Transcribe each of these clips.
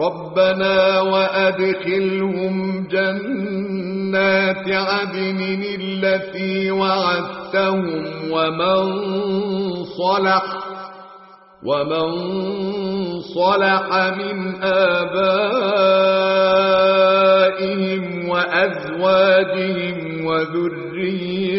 ربنا وأدخلهم جنات عدن التي وعدتهم ومن صلح ومن صلح من آبائهم وأزواجهم وذرياتهم.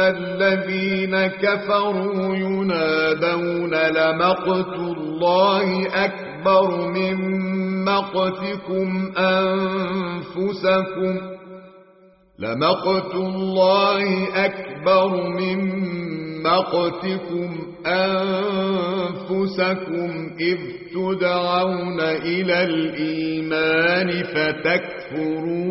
الذين كفروا ينادون لمقت الله أكبر من مقتكم أنفسكم لمقت الله أكبر من مقتكم أنفسكم إذ تدعون إلى الإيمان فتكفرون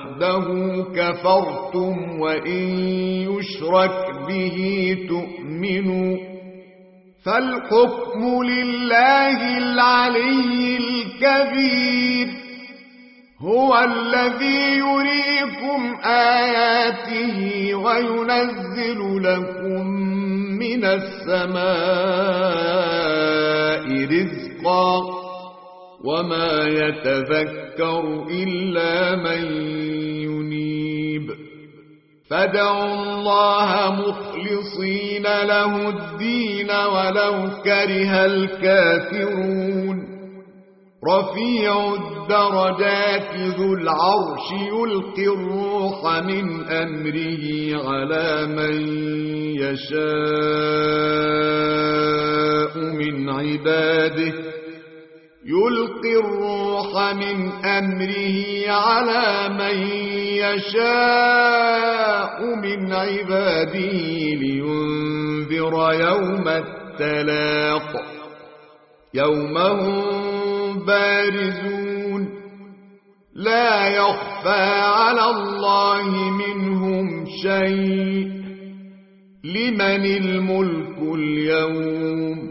كفرتم وإن يشرك به تؤمنوا فالحكم لله العلي الكبير هو الذي يريكم آياته وينزل لكم من السماء رزقا وما يتذكر إلا من ينيب فدعوا الله مخلصين له الدين ولو كره الكافرون رفيع الدرجات ذو العرش يلقي الروح من أمره على من يشاء من عباده يلقي الروح من أمره على من يشاء من عباده لينذر يوم التلاق. يوم هم بارزون. لا يخفى على الله منهم شيء. لمن الملك اليوم؟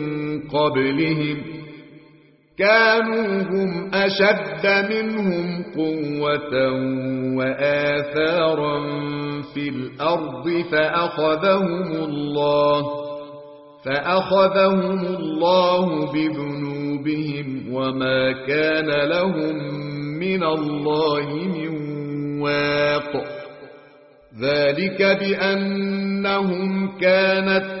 قبلهم كانوا هم أشد منهم قوة وآثارا في الأرض فأخذهم الله فأخذهم الله بذنوبهم وما كان لهم من الله من واق ذلك بأنهم كانت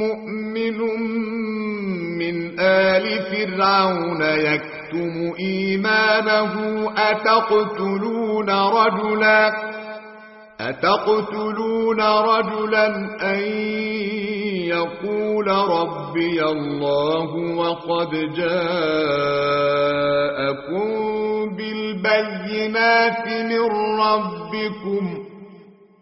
مؤمن من آل فرعون يكتم إيمانه أتقتلون رجلاً؟ أتقتلون رجلا أن يقول ربي الله وقد جاءكم بالبينات من ربكم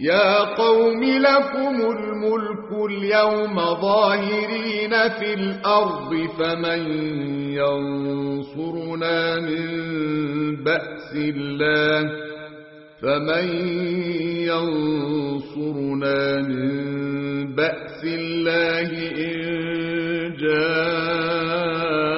يا قوم لكم الملك اليوم ظاهرين في الأرض فمن ينصرنا من بأس الله فمن ينصرنا من بأس الله إن جاءنا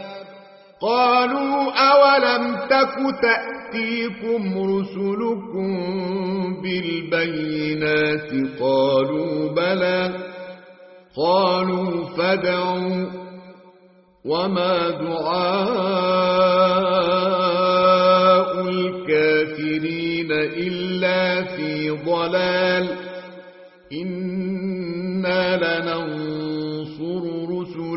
قالوا أولم تك تأتيكم رسلكم بالبينات قالوا بلى قالوا فدعوا وما دعاء الكافرين إلا في ضلال إنا لننصر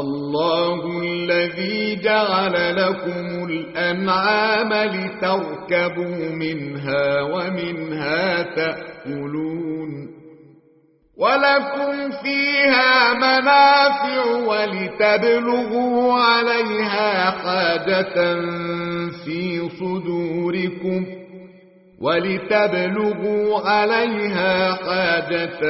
الله الذي جعل لكم الأنعام لتركبوا منها ومنها تأكلون ولكم فيها منافع ولتبلغوا عليها حاجة في صدوركم ولتبلغوا عليها حاجة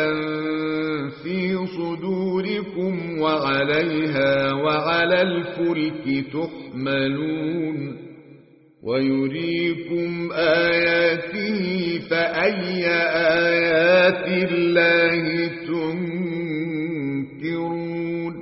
في صدوركم وعليها وعلى الفلك تحملون ويريكم آياته فأي آيات الله تنكرون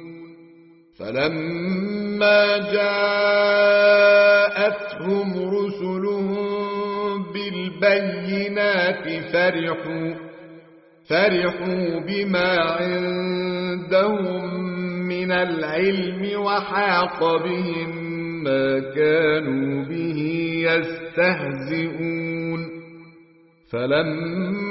فلما جاءتهم رسلهم بالبينات فرحوا فرحوا بما عندهم من العلم وحاق بهم ما كانوا به يستهزئون. فلما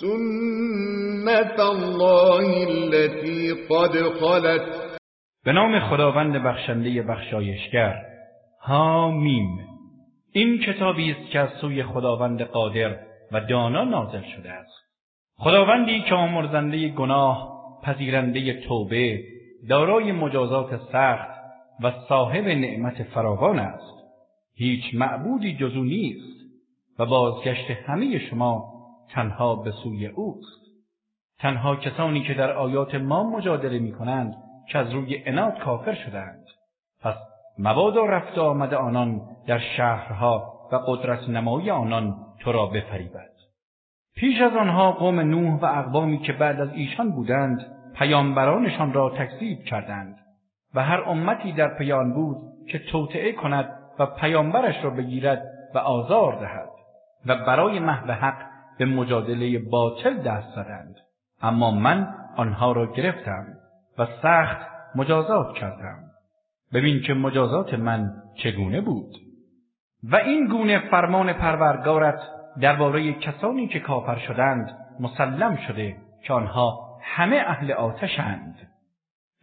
سنة الله التي قد خلت. به نام خداوند بخشنده بخشایشگر. حا میم این کتابی است که از سوی خداوند قادر و دانا نازل شده است. خداوندی که آمرزنده گناه پذیرنده توبه دارای مجازات سخت و صاحب نعمت فراوان است. هیچ معبودی جز او نیست و بازگشت همه شما تنها به سوی اوست. تنها کسانی که در آیات ما مجادله می کنند که از روی عناد کافر شدند پس مبادا رفت و آمد آنان در شهرها و قدرت نمایی آنان تو را بفریبد. پیش از آنها قوم نوح و اقوامی که بعد از ایشان بودند پیامبرانشان را تکذیب کردند و هر امتی در پی آن بود که توطئه کند و پیامبرش را بگیرد و آزار دهد و برای محو حق به مجادله باطل دست زدند. اما من آنها را گرفتم و سخت مجازات کردم. ببین که مجازات من چگونه بود. و این گونه فرمان پروردگارت درباره کسانی که کافر شدند مسلم شده که آنها همه اهل آتشند.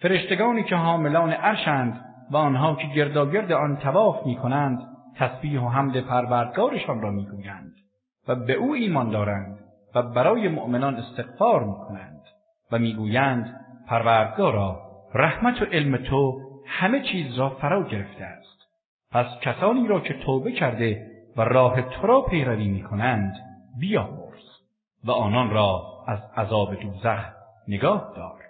فرشتگانی که حاملان عرشند و آنها که گرداگرد آن طواف می کنند تسبیح و حمد پروردگارشان را می‌گویند. و به او ایمان دارند و برای مؤمنان استغفار می کنند و می‌گویند پروردگارا رحمت و علم تو همه چیز را فرا گرفته است. پس کسانی را که توبه کرده و راه تو را پیروی می کنند بیامرز و آنان را از عذاب دوزخ نگاه دار.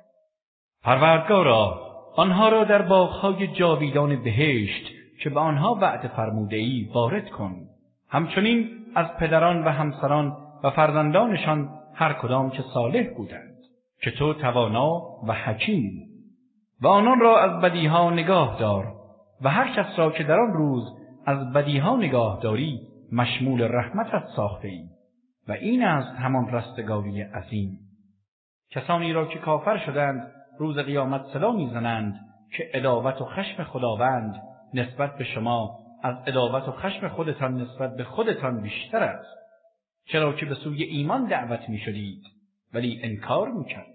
پروردگارا آنها را در باغهای جاویدان بهشت که به آنها وعده فرموده ای وارد کن. همچنین از پدران و همسران و فرزندانشان هر کدام که صالح بودند که تو توانا و حکیمی. و آنان را از بدیها نگاه دار و هر کس را که در آن روز از بدیها نگاه داری مشمول رحمتت ساخته ای. و این است همان رستگاری عظیم. کسانی را که کافر شدند روز قیامت صدا می‌زنند که عداوت و خشم خداوند نسبت به شما از عداوت و خشم خودتان نسبت به خودتان بیشتر است. چرا که به سوی ایمان دعوت می شدید ولی انکار می کردید.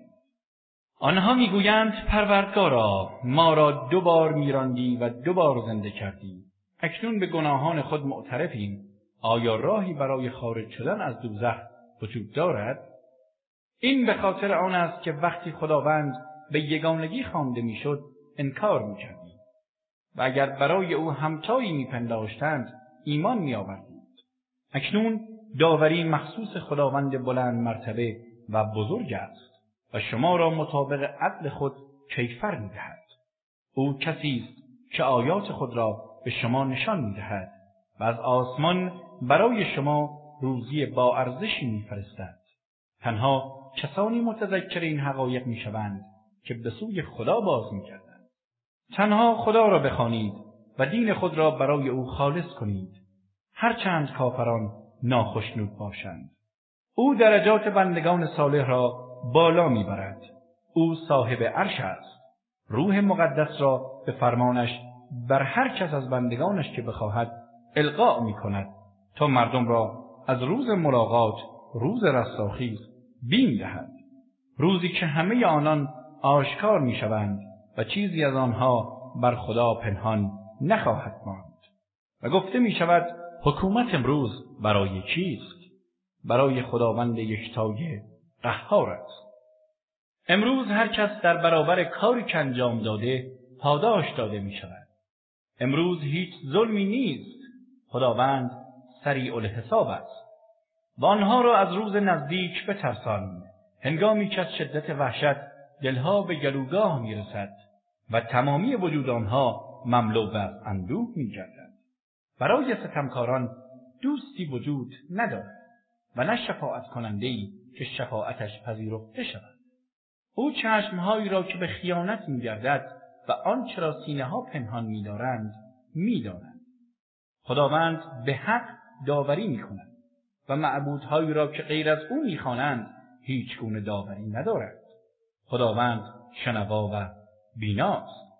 آنها می‌گویند پروردگارا ما را دو بار میراندی و دو بار زنده کردی. اکنون به گناهان خود معترفیم. آیا راهی برای خارج شدن از دوزخ وجود دارد؟ این به خاطر آن است که وقتی خداوند به یگانگی خوانده می‌شد انکار می‌کردید و اگر برای او همتایی میپنداشتند ایمان میآوردید اکنون داوری مخصوص خداوند بلند مرتبه و بزرگ است و شما را مطابق عدل خود کیفر می‌دهد. او کسی است که آیات خود را به شما نشان می‌دهد و از آسمان برای شما روزی با ارزشی میفرستد. تنها کسانی متذکر این حقایق می‌شوند که به سوی خدا باز میگردند. تنها خدا را بخوانید و دین خود را برای او خالص کنید. هرچند کافران ناخشنود باشند. او درجات بندگان صالح را بالا می‌برد. او صاحب عرش است. روح مقدس را به فرمانش بر هر کس از بندگانش که بخواهد القاء می کند تا مردم را از روز ملاقات روز رستاخیز بیم دهد. روزی که همه آنان آشکار می شوند و چیزی از آنها بر خدا پنهان نخواهد ماند. و گفته می شود حکومت امروز برای کیست؟ برای خداوند یکتای قهار است. امروز هر کس در برابر کاری که انجام داده پاداش داده می شود. امروز هیچ ظلمی نیست. خداوند سریع الحساب است. و آنها را از روز نزدیک بترسان. هنگامی که از شدت وحشت دلها به گلوگاه می‌رسد و تمامی وجود آنها مملو از اندوه میگردد. برای ستمکاران دوستی وجود ندارد و نه شفاعت کننده که شفاعتش پذیرفته شود. او چشمهایی را که به خیانت میگردد و آنچه را سینه ها پنهان میدارند می‌داند خداوند به حق داوری می‌کند و معبودهایی را که غیر از او می‌خوانند هیچ گونه داوری ندارند. خداوند شنوا و بیناست.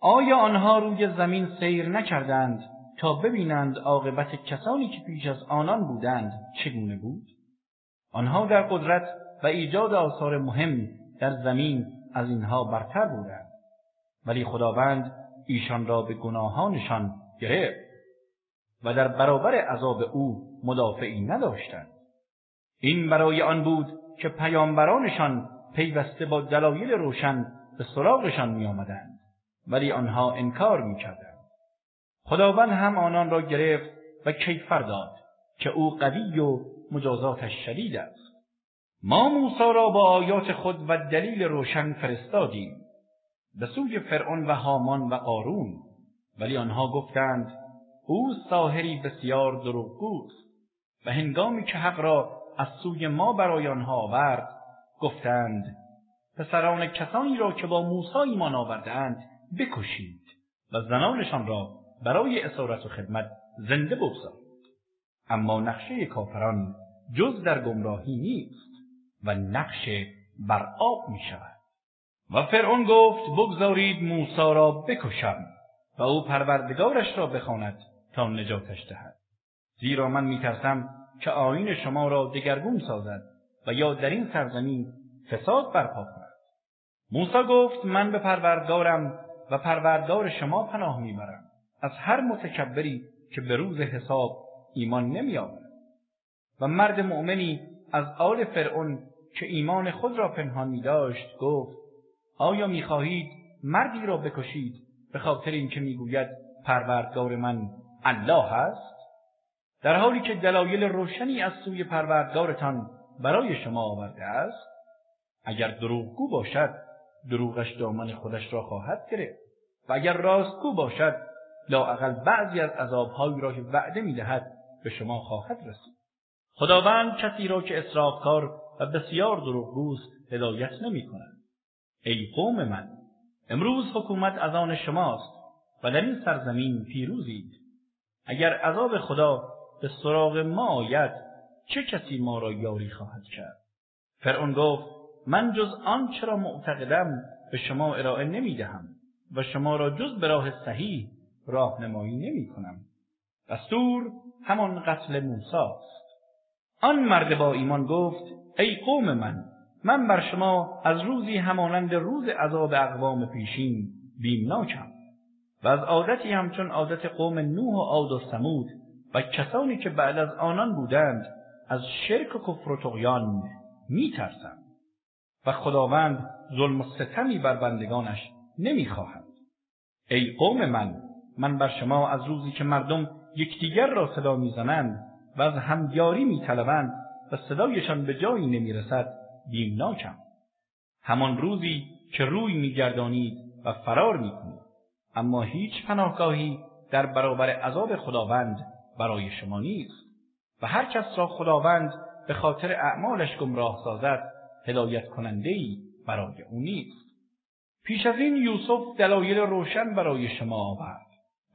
آیا آنها روی زمین سیر نکردند تا ببینند عاقبت کسانی که پیش از آنان بودند چگونه بود؟ آنها در قدرت و ایجاد آثار مهم در زمین از اینها برتر بودند. ولی خداوند ایشان را به گناهانشان گرفت و در برابر عذاب او مدافعی نداشتند. این برای آن بود که پیامبرانشان پیوسته با دلایل روشن به سراغشان می آمدند ولی آنها انکار می کردند. خداوند هم آنان را گرفت و کیفر داد که او قوی و مجازاتش شدید است. ما موسی را با آیات خود و دلیل روشن فرستادیم. به سوی فرعون و هامان و قارون ولی آنها گفتند او ساحری بسیار دروغگوست و هنگامی که حق را از سوی ما برای آنها آورد گفتند پسران کسانی را که با موسی ایمان آوردهاند بکشید و زنانشان را برای اسارت و خدمت زنده بگذارید. اما نقشه کافران جز در گمراهی نیست و نقش بر آب می شود و فرعون گفت بگذارید موسی را بکشم و او پروردگارش را بخواند تا نجاتش دهد. زیرا من میترسم که آیین شما را دگرگون سازد و یا در این سرزمین فساد برپا کند. موسی گفت من به پروردگارم و پروردگار شما پناه می‌برم. از هر متکبری که به روز حساب ایمان نمیآورد و مرد مؤمنی از آل فرعون که ایمان خود را پنهان می داشت گفت آیا می‌خواهید مردی را بکشید به خاطر اینکه می‌گوید پروردگار من الله است؟ در حالی که دلایل روشنی از سوی پروردگارتان برای شما آورده است. اگر دروغگو باشد دروغش دامن خودش را خواهد گرفت. و اگر راستگو باشد لااقل بعضی از عذابهایی را که وعده می‌دهد به شما خواهد رسید. خداوند کسی را که اسرافکار و بسیار دروغگوست هدایت نمی کند. ای قوم من امروز حکومت از آن شماست و در این سرزمین پیروزید. اگر عذاب خدا به سراغ ما آید چه کسی ما را یاری خواهد کرد؟ فرعون گفت من جز آنچه را معتقدم به شما ارائه نمی دهم و شما را جز به راه صحیح راهنمایی نمی کنم دستور همان قتل موسی است. آن مرد با ایمان گفت ای قوم من من بر شما از روزی همانند روز عذاب اقوام پیشین بیمناکم و از عادتی همچون عادت قوم نوح و عاد و سمود و کسانی که بعد از آنان بودند از شرک و کفر و طغیان میترسم و خداوند ظلم و ستمی بر بندگانش نمی‌خواهد. ای قوم من من بر شما از روزی که مردم یکدیگر را صدا می‌زنند و از هم یاری می‌طلبند و صدایشان به جایی نمی‌رسد بیمناکم. همان روزی که روی میگردانید و فرار می‌کنید. اما هیچ پناهگاهی در برابر عذاب خداوند برای شما نیست. و هر کس را خداوند به خاطر اعمالش گمراه سازد هدایت کننده ای برای او نیست. پیش از این یوسف دلایل روشن برای شما آورد.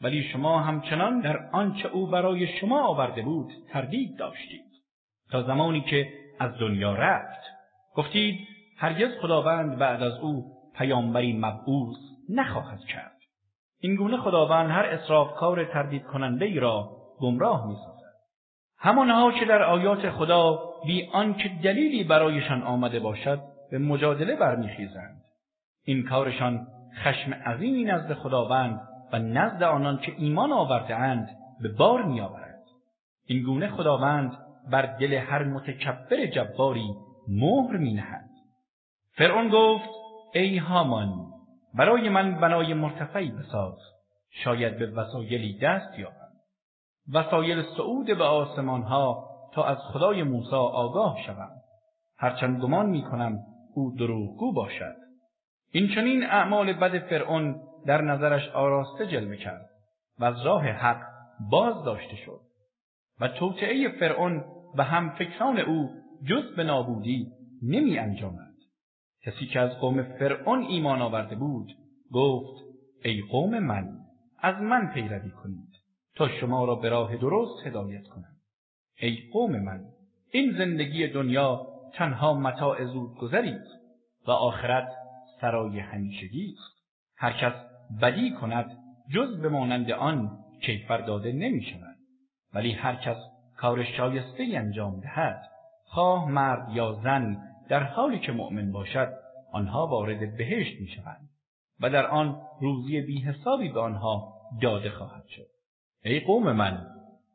ولی شما همچنان در آنچه او برای شما آورده بود تردید داشتید. تا زمانی که از دنیا رفت. گفتید هرگز خداوند بعد از او پیامبری مبعوث نخواهد کرد. این گونه خداوند هر اسرافکار تردید کننده ای را گمراه می سازد. همانها که در آیات خدا بی آنکه دلیلی برایشان آمده باشد به مجادله برمیخیزند. این کارشان خشم عظیمی نزد خداوند و نزد آنان که ایمان آورده اند به بار میآورد. این گونه خداوند بر دل هر متکبر جباری مهر می نهد. فرعون گفت ای هامان برای من بنای مرتفعی بساز شاید به وسایلی دست یابم. وسایل صعود به آسمان ها تا از خدای موسی آگاه شوم. هرچند گمان می کنم او دروغگو باشد. این چنین اعمال بد فرعون در نظرش آراسته جلوه کرد و از راه حق باز داشته شد. و توطئه فرعون و هم فکران او جز به نابودی نمی انجامد. کسی که از قوم فرعون ایمان آورده بود گفت ای قوم من از من پیروی کنید. تا شما را به راه درست هدایت کنم. ای قوم من این زندگی دنیا تنها متاع زودگذری و آخرت سرای همیشگی است. هر کس بدی کند جز به مانند آن کیفر داده نمی شود. ولی هر کس کار شایسته انجام دهد خواه مرد یا زن در حالی که مؤمن باشد آنها وارد بهشت می شوند و در آن روزی بی حسابی به آنها داده خواهد شد. ای قوم من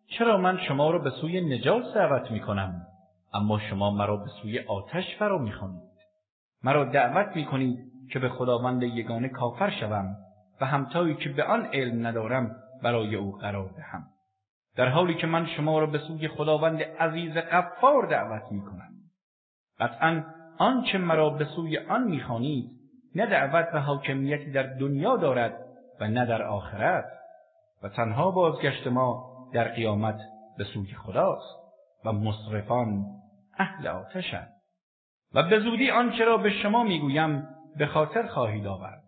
چرا من شما را به سوی نجات دعوت می کنم اما شما مرا به سوی آتش فرا می خونید. مرا دعوت می کنید که به خداوند یگانه کافر شوم و همتایی که به آن علم ندارم برای او قرار دهم در حالی که من شما را به سوی خداوند عزیز غفار دعوت می کنم. قطعا آنچه مرا به سوی آن می‌خوانید نه دعوت و حاکمیتی در دنیا دارد و نه در آخرت و تنها بازگشت ما در قیامت به سوی خداست و مسرفان اهل آتشند و به زودی آنچه را به شما می‌گویم به خاطر خواهید آورد.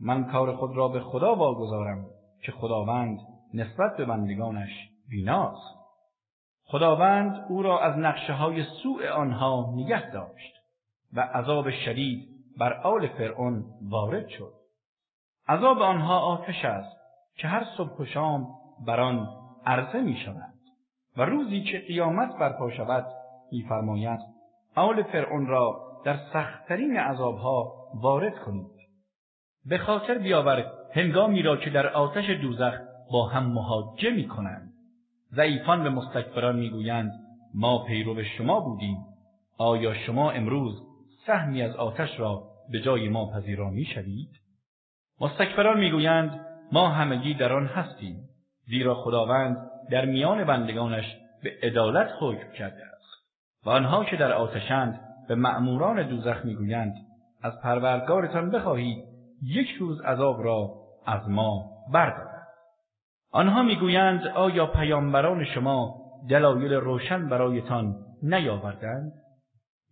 من کار خود را به خدا وامی‌گذارم که خداوند نسبت به بندگانش بیناست. خداوند او را از نقشه های سوء آنها نگه داشت و عذاب شدید بر آل فرعون وارد شد. عذاب آنها آتش است که هر صبح و شام بر آن عرضه می شود و روزی که قیامت برپا شود میفرماید آل فرعون را در سختترین عذابها وارد کنید. به خاطر بیاور هنگامی را که در آتش دوزخ با هم محاجه می کنند ضعیفان به مستکبران می‌گویند ما پیرو شما بودیم. آیا شما امروز سهمی از آتش را به جای ما پذیرا می‌شوید؟ مستکبران می‌گویند ما همگی در آن هستیم زیرا خداوند در میان بندگانش به عدالت حکم کرده است. و آنها که در آتشند به مأموران دوزخ می‌گویند از پروردگارتان بخواهید یک روز عذاب را از ما بردارد آنها می‌گویند آیا پیامبران شما دلایل روشن برایتان نیاوردند؟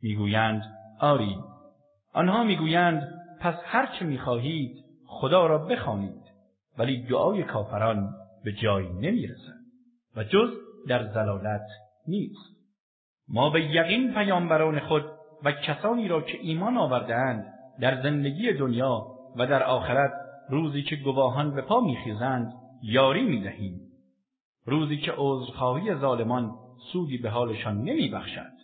می‌گویند آری. آنها می‌گویند پس هر چه می‌خواهید خدا را بخوانید. ولی دعای کافران به جایی نمی‌رسد و جز در ضلالت نیست. ما به یقین پیامبران خود و کسانی را که ایمان آوردهاند در زندگی دنیا و در آخرت روزی که گواهان به پا میخیزند یاری می‌دهیم. روزی که عذرخواهی ظالمان سودی به حالشان نمیبخشد.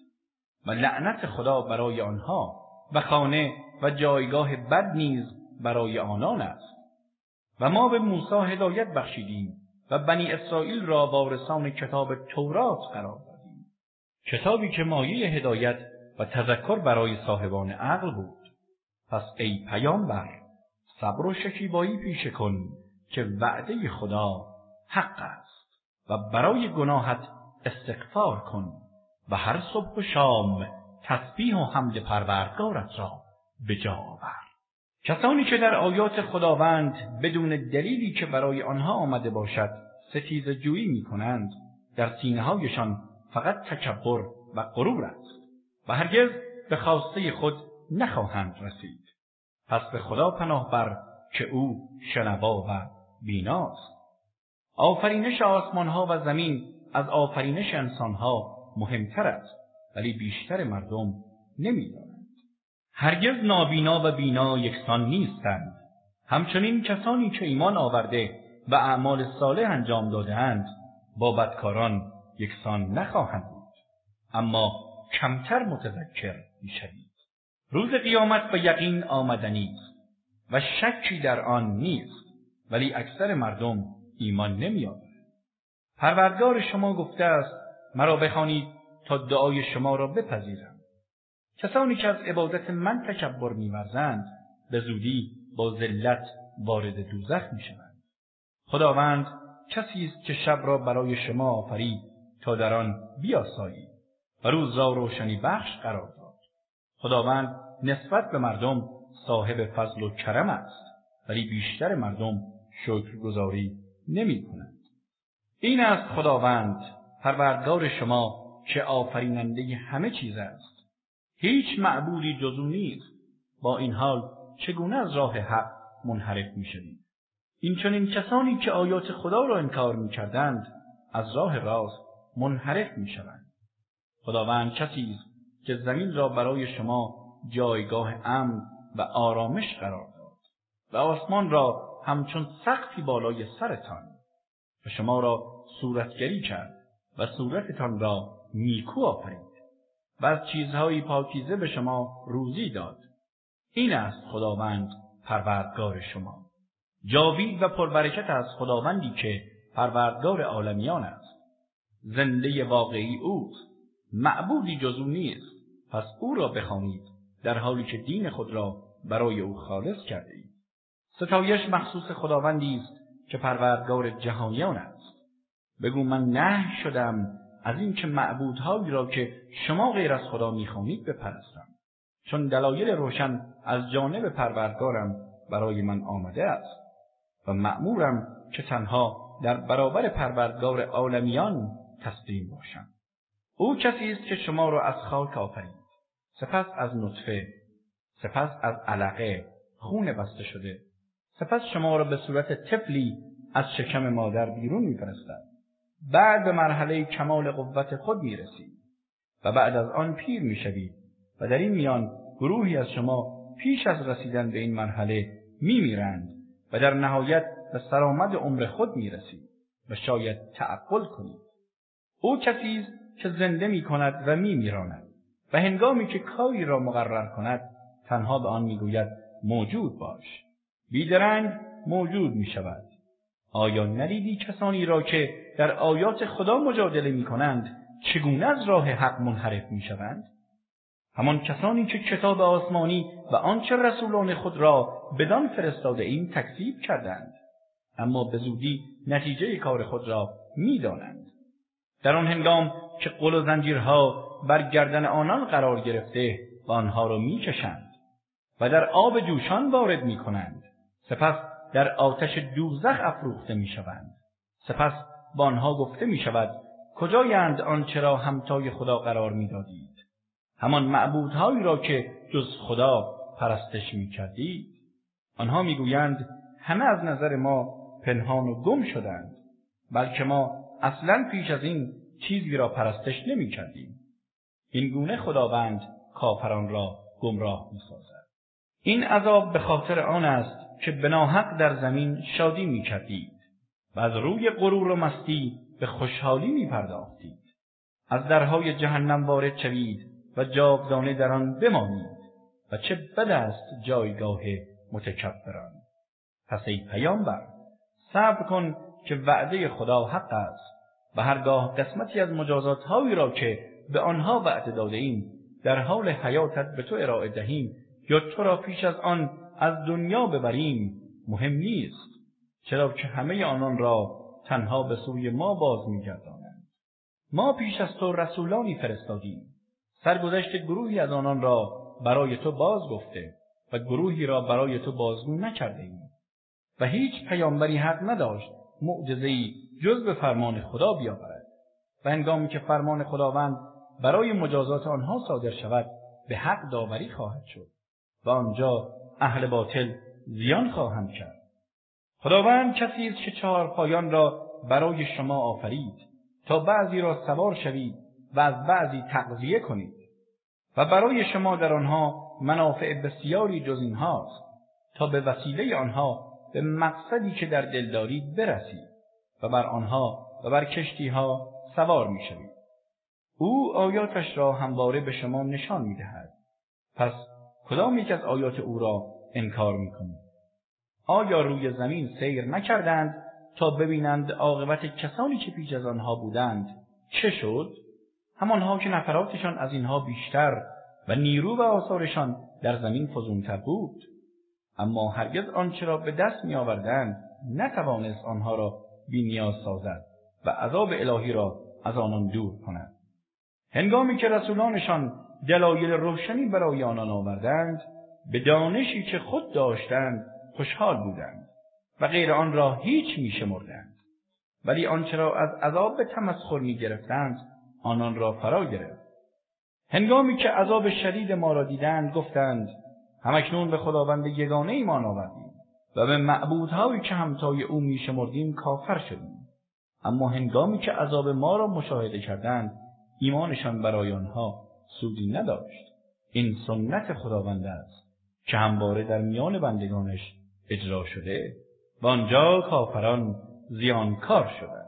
و لعنت خدا برای آنها و خانه و جایگاه بد نیز برای آنان است. و ما به موسی هدایت بخشیدیم و بنی اسرائیل را وارثان کتاب تورات قرار دادیم. کتابی که مایه هدایت و تذکر برای صاحبان عقل بود. پس ای پیامبر صبر و شکیبایی پیشه کن که وعده خدا حق است و برای گناهت استغفار کن و هر صبح و شام تسبیح و حمد پروردگارت را به جا آور. کسانی که در آیات خداوند بدون دلیلی که برای آنها آمده باشد ستیز جویی می کنند در سینه هایشان فقط تکبر و غرور است و هرگز به خواسته خود نخواهند رسید. پس به خدا پناه بر که او شنوا و بیناست. آفرینش آسمان ها و زمین از آفرینش انسان ها مهمتر است ولی بیشتر مردم نمی‌دانند. هرگز نابینا و بینا یکسان نیستند. همچنین کسانی که ایمان آورده و اعمال صالح انجام دادهاند با بدکاران یکسان نخواهند بود. اما کمتر متذکر می‌شوید. روز قیامت به یقین آمدنی است و شکی در آن نیست ولی اکثر مردم ایمان نمیآورند پروردگار شما گفته است مرا بخوانید تا دعای شما را بپذیرم. کسانی که از عبادت من تکبر میورزند به زودی با ذلت وارد دوزخ می‌شوند. خداوند کسی است که شب را برای شما آفرید تا در آن بیاسایید و روز را روشنی بخش قرار داد. خداوند نسبت به مردم صاحب فضل و کرم است ولی بیشتر مردم شکرگزاری نمی کنند. این است خداوند پروردگار شما که آفریننده همه چیز است. هیچ معبودی جز او نیست. با این حال چگونه از راه حق منحرف می شوید این چنین کسانی که آیات خدا را انکار می کردند از راه راست منحرف می شوند خداوند کسی است که زمین را برای شما جایگاه امن و آرامش قرار داد و آسمان را همچون سقفی بالای سرتان و شما را صورتگری کرد و صورتتان را نیکو آفرید. و از چیزهایی پاکیزه به شما روزی داد. این است خداوند پروردگار شما. جاوید و پربرکت است خداوندی که پروردگار عالمیان است. زنده واقعی اوست. معبودی جز او نیست. پس او را بخوانید در حالی که دین خود را برای او خالص کرده اید. ستایش مخصوص خداوندی است که پروردگار جهانیان است. بگو من نهی شدم از اینکه معبودهایی را که شما غیر از خدا می‌خوانید بپرستم. چون دلایل روشن از جانب پروردگارم برای من آمده است و مأمورم که تنها در برابر پروردگار عالمیان تسلیم باشم. او کسی است که شما را از خاک آفرید. سپس از نطفه سپس از علقه خون بسته شده سپس شما را به صورت طفلی از شکم مادر بیرون میفرستد. بعد به مرحله کمال قوت خود می‌رسید و بعد از آن پیر می‌شوید و در این میان گروهی از شما پیش از رسیدن به این مرحله میمیرند و در نهایت به سرآمد عمر خود می‌رسید و شاید تعقل کنید. او کسی است که زنده می کند و می میراند و هنگامی که کاری را مقرر کند تنها به آن می‌گوید موجود باش. بیدرنگ موجود می شود آیا ندیدی کسانی را که در آیات خدا مجادله می کنند چگونه از راه حق منحرف می شوند؟ همان کسانی که کتاب آسمانی و آنچه رسولان خود را بدان فرستاده ایم تکذیب کردند اما به زودی نتیجه کار خود را می‌دانند در آن هنگام که غل و زنجیرها بر گردن آنان قرار گرفته و آنها را می‌کشند و در آب جوشان وارد می‌کنند سپس در آتش دوزخ افروخته می‌شوند سپس با آنها گفته می‌شود کجایند آنچه را همتای خدا قرار می‌دادید همان معبودهایی را که جز خدا پرستش می‌کردید آنها می‌گویند همه از نظر ما پنهان و گم شدند بلکه ما اصلا پیش از این چیزی را پرستش نمی کردیم. این گونه خداوند کافران را گمراه می سازد. این عذاب به خاطر آن است که بناحق در زمین شادی می کردید و از روی غرور و مستی به خوشحالی می پرداختید. از درهای جهنم وارد شوید و جاودانه در آن بمانید و چه بد است جایگاه متکبران. پس ای پیامبر صبر کن که وعده خدا حق است و هرگاه قسمتی از مجازات هایی را که به آنها وعده داده ایم در حال حیاتت به تو ارائه دهیم یا تو را پیش از آن از دنیا ببریم مهم نیست چرا که همه آنان را تنها به سوی ما باز میگردانند. ما پیش از تو رسولانی فرستادیم. سرگذشت گروهی از آنان را برای تو باز گفته و گروهی را برای تو بازگو نکرده و هیچ پیامبری حق نداشت معجزه‌ای جز به فرمان خدا بیاورد. و هنگامی که فرمان خداوند برای مجازات آنها صادر شود به حق داوری خواهد شد. و آنجا اهل باطل زیان خواهند کرد. خداوند کسی است که چهار پایان را برای شما آفرید تا بعضی را سوار شوید و از بعضی تغذیه کنید و برای شما در آنها منافع بسیاری جز اینهاست تا به وسیله آنها به مقصدی که در دل دارید برسید و بر آنها و بر کشتی ها سوار می شوید. او آیاتش را همواره به شما نشان می دهد. پس کدام یک از آیات او را انکار می کنید؟ آیا روی زمین سیر نکردند تا ببینند عاقبت کسانی که پیش از آنها بودند چه شد؟ همانها که نفراتشان از اینها بیشتر و نیرو و آثارشان در زمین فزونتر بود اما هرگز آنچه را به دست می آوردند نتوانست آنها را بی‌نیاز سازد و عذاب الهی را از آنان دور کند هنگامی که رسولانشان دلایل روشنی برای آنان آوردند به دانشی که خود داشتند خوشحال بودند و غیر آن را هیچ میشمردند. ولی آنچه را از عذاب به تمسخر می گرفتند آنان را فرا گرفت. هنگامی که عذاب شدید ما را دیدند گفتند هم اکنون به خداوند یگانه ایمان آوردیم و به معبودهایی که همتای او میشمردیم کافر شدیم. اما هنگامی که عذاب ما را مشاهده کردند ایمانشان برای آنها سودی نداشت. این سنت خداوند است که همواره در میان بندگانش اجرا شده و آنجا کافران زیانکار شده